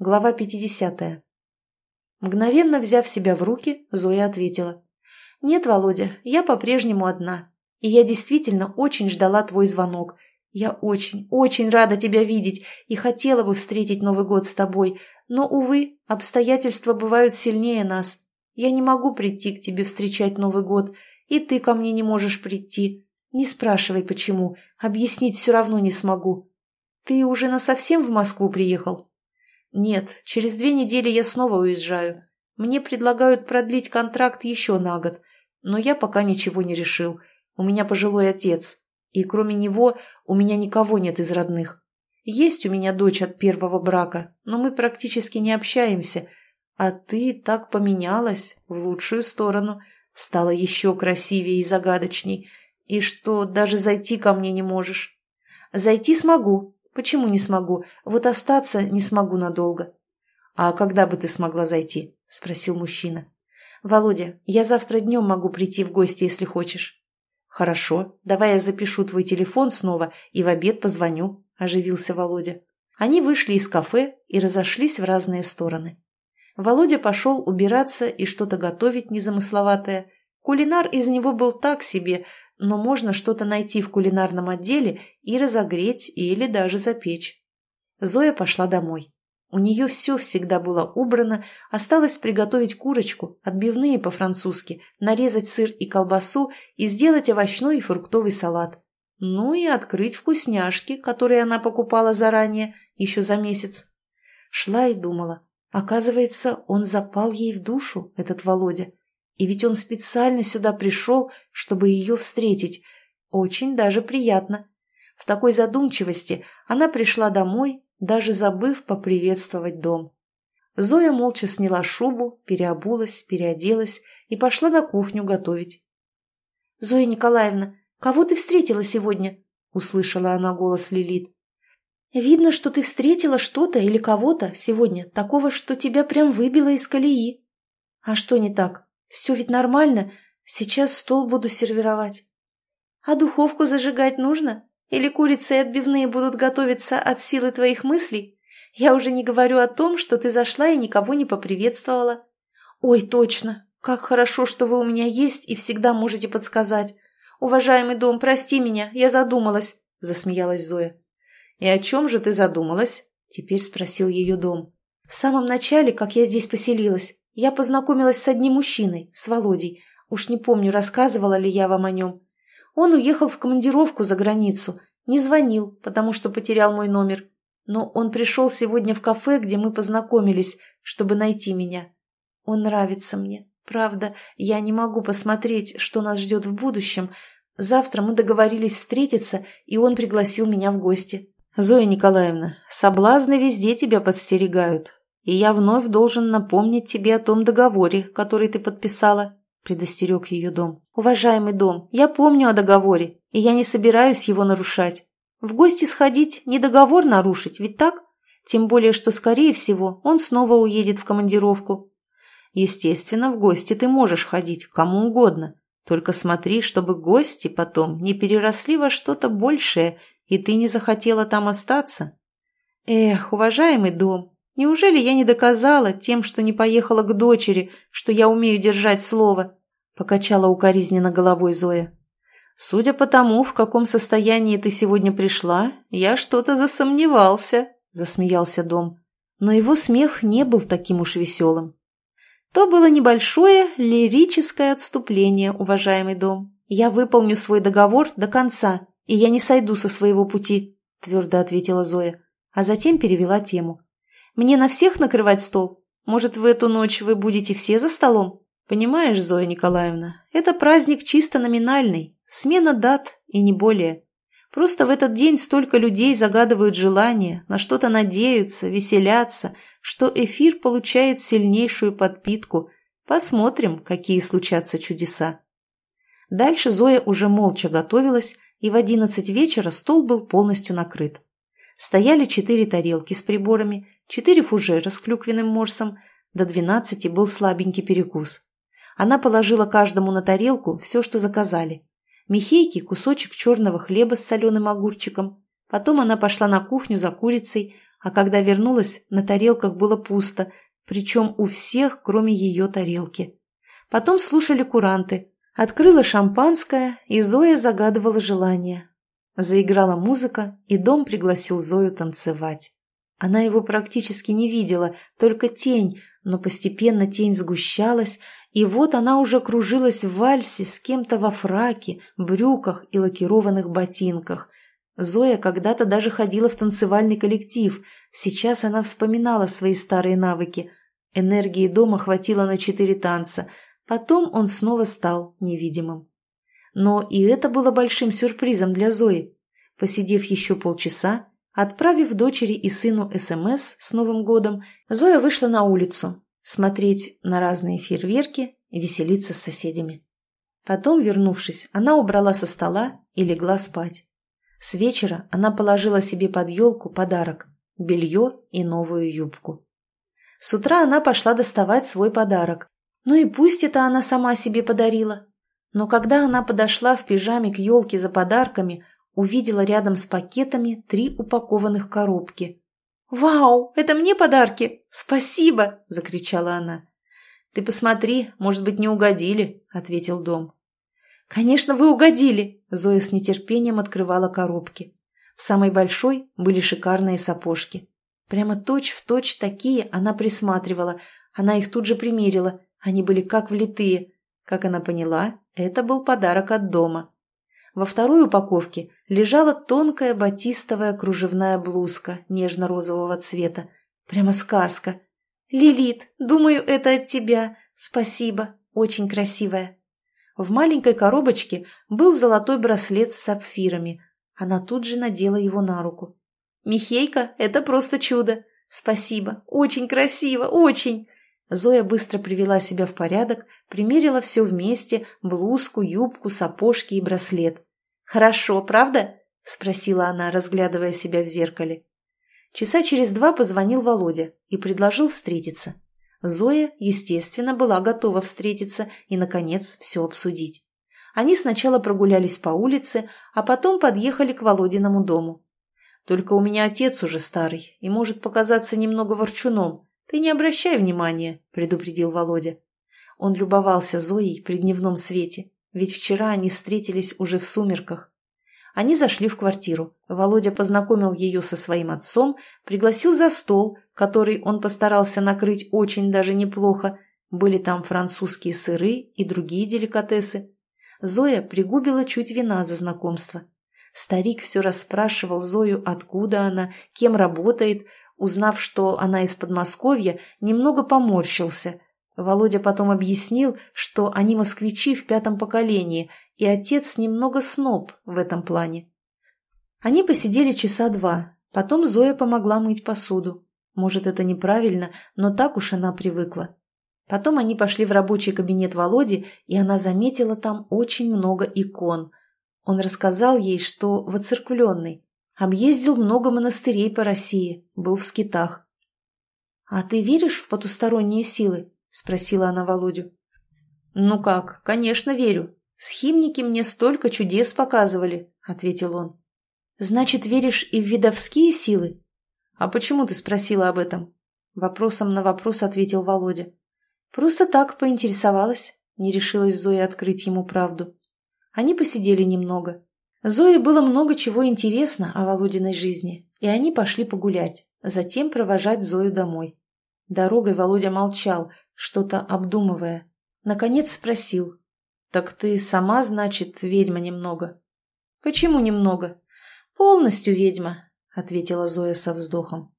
Глава 50. Мгновенно взяв себя в руки, Зоя ответила. «Нет, Володя, я по-прежнему одна. И я действительно очень ждала твой звонок. Я очень, очень рада тебя видеть и хотела бы встретить Новый год с тобой. Но, увы, обстоятельства бывают сильнее нас. Я не могу прийти к тебе встречать Новый год, и ты ко мне не можешь прийти. Не спрашивай, почему. Объяснить все равно не смогу. Ты уже насовсем в Москву приехал?» «Нет, через две недели я снова уезжаю. Мне предлагают продлить контракт еще на год, но я пока ничего не решил. У меня пожилой отец, и кроме него у меня никого нет из родных. Есть у меня дочь от первого брака, но мы практически не общаемся. А ты так поменялась в лучшую сторону, стала еще красивее и загадочней, и что даже зайти ко мне не можешь. Зайти смогу, Почему не смогу? Вот остаться не смогу надолго. А когда бы ты смогла зайти? Спросил мужчина. Володя, я завтра днем могу прийти в гости, если хочешь. Хорошо, давай я запишу твой телефон снова и в обед позвоню, оживился Володя. Они вышли из кафе и разошлись в разные стороны. Володя пошел убираться и что-то готовить незамысловатое. Кулинар из него был так себе, но можно что-то найти в кулинарном отделе и разогреть или даже запечь. Зоя пошла домой. У нее все всегда было убрано, осталось приготовить курочку, отбивные по-французски, нарезать сыр и колбасу и сделать овощной и фруктовый салат. Ну и открыть вкусняшки, которые она покупала заранее, еще за месяц. Шла и думала. Оказывается, он запал ей в душу, этот Володя. И ведь он специально сюда пришел, чтобы ее встретить. Очень даже приятно. В такой задумчивости она пришла домой, даже забыв поприветствовать дом. Зоя молча сняла шубу, переобулась, переоделась и пошла на кухню готовить. — Зоя Николаевна, кого ты встретила сегодня? — услышала она голос Лилит. — Видно, что ты встретила что-то или кого-то сегодня, такого, что тебя прям выбило из колеи. — А что не так? Все ведь нормально. Сейчас стол буду сервировать. А духовку зажигать нужно? Или курицы и отбивные будут готовиться от силы твоих мыслей? Я уже не говорю о том, что ты зашла и никого не поприветствовала. Ой, точно. Как хорошо, что вы у меня есть и всегда можете подсказать. Уважаемый дом, прости меня, я задумалась, засмеялась Зоя. И о чем же ты задумалась? Теперь спросил ее дом. В самом начале, как я здесь поселилась, я познакомилась с одним мужчиной, с Володей. Уж не помню, рассказывала ли я вам о нем. Он уехал в командировку за границу. Не звонил, потому что потерял мой номер. Но он пришел сегодня в кафе, где мы познакомились, чтобы найти меня. Он нравится мне. Правда, я не могу посмотреть, что нас ждет в будущем. Завтра мы договорились встретиться, и он пригласил меня в гости. Зоя Николаевна, соблазны везде тебя подстерегают и я вновь должен напомнить тебе о том договоре, который ты подписала», — предостерег ее дом. «Уважаемый дом, я помню о договоре, и я не собираюсь его нарушать. В гости сходить, не договор нарушить, ведь так? Тем более, что, скорее всего, он снова уедет в командировку». «Естественно, в гости ты можешь ходить, кому угодно. Только смотри, чтобы гости потом не переросли во что-то большее, и ты не захотела там остаться». «Эх, уважаемый дом, Неужели я не доказала тем, что не поехала к дочери, что я умею держать слово?» – покачала укоризненно головой Зоя. «Судя по тому, в каком состоянии ты сегодня пришла, я что-то засомневался», – засмеялся Дом. Но его смех не был таким уж веселым. То было небольшое лирическое отступление, уважаемый Дом. Я выполню свой договор до конца, и я не сойду со своего пути, твердо ответила Зоя, а затем перевела тему. Мне на всех накрывать стол? Может, в эту ночь вы будете все за столом? Понимаешь, Зоя Николаевна, это праздник чисто номинальный, смена дат и не более. Просто в этот день столько людей загадывают желания, на что-то надеются, веселятся, что эфир получает сильнейшую подпитку. Посмотрим, какие случатся чудеса. Дальше Зоя уже молча готовилась, и в одиннадцать вечера стол был полностью накрыт. Стояли четыре тарелки с приборами, четыре фужера с клюквенным морсом, до двенадцати был слабенький перекус. Она положила каждому на тарелку все, что заказали. Михейке кусочек черного хлеба с соленым огурчиком. Потом она пошла на кухню за курицей, а когда вернулась, на тарелках было пусто, причем у всех, кроме ее тарелки. Потом слушали куранты. Открыла шампанское, и Зоя загадывала желание. Заиграла музыка, и дом пригласил Зою танцевать. Она его практически не видела, только тень, но постепенно тень сгущалась, и вот она уже кружилась в вальсе с кем-то во фраке, брюках и лакированных ботинках. Зоя когда-то даже ходила в танцевальный коллектив, сейчас она вспоминала свои старые навыки. Энергии дома хватило на четыре танца, потом он снова стал невидимым. Но и это было большим сюрпризом для Зои. Посидев еще полчаса, отправив дочери и сыну СМС с Новым годом, Зоя вышла на улицу, смотреть на разные фейерверки, веселиться с соседями. Потом, вернувшись, она убрала со стола и легла спать. С вечера она положила себе под елку подарок – белье и новую юбку. С утра она пошла доставать свой подарок. Ну и пусть это она сама себе подарила. Но когда она подошла в пижаме к елке за подарками, увидела рядом с пакетами три упакованных коробки. «Вау, это мне подарки! Спасибо!» – закричала она. «Ты посмотри, может быть, не угодили», – ответил Дом. «Конечно, вы угодили!» – Зоя с нетерпением открывала коробки. В самой большой были шикарные сапожки. Прямо точь-в-точь точь такие она присматривала. Она их тут же примерила. Они были как влитые. Как она поняла, это был подарок от дома. Во второй упаковке лежала тонкая батистовая кружевная блузка нежно-розового цвета. Прямо сказка. «Лилит, думаю, это от тебя. Спасибо. Очень красивая». В маленькой коробочке был золотой браслет с сапфирами. Она тут же надела его на руку. «Михейка, это просто чудо! Спасибо! Очень красиво! Очень!» Зоя быстро привела себя в порядок, примерила все вместе – блузку, юбку, сапожки и браслет. «Хорошо, правда?» – спросила она, разглядывая себя в зеркале. Часа через два позвонил Володя и предложил встретиться. Зоя, естественно, была готова встретиться и, наконец, все обсудить. Они сначала прогулялись по улице, а потом подъехали к Володиному дому. «Только у меня отец уже старый и может показаться немного ворчуном. Ты не обращай внимания», – предупредил Володя. Он любовался Зоей при дневном свете ведь вчера они встретились уже в сумерках. Они зашли в квартиру. Володя познакомил ее со своим отцом, пригласил за стол, который он постарался накрыть очень даже неплохо. Были там французские сыры и другие деликатесы. Зоя пригубила чуть вина за знакомство. Старик все расспрашивал Зою, откуда она, кем работает. Узнав, что она из Подмосковья, немного поморщился – Володя потом объяснил, что они москвичи в пятом поколении, и отец немного сноб в этом плане. Они посидели часа два, потом Зоя помогла мыть посуду. Может, это неправильно, но так уж она привыкла. Потом они пошли в рабочий кабинет Володи, и она заметила там очень много икон. Он рассказал ей, что воцерквленный. Объездил много монастырей по России, был в скитах. «А ты веришь в потусторонние силы?» – спросила она Володю. «Ну как, конечно, верю. Схимники мне столько чудес показывали», – ответил он. «Значит, веришь и в видовские силы?» «А почему ты спросила об этом?» Вопросом на вопрос ответил Володя. «Просто так поинтересовалась», – не решилась Зоя открыть ему правду. Они посидели немного. Зое было много чего интересно о Володиной жизни, и они пошли погулять, затем провожать Зою домой. Дорогой Володя молчал, что-то обдумывая. Наконец спросил. «Так ты сама, значит, ведьма немного?» «Почему немного?» «Полностью ведьма», — ответила Зоя со вздохом.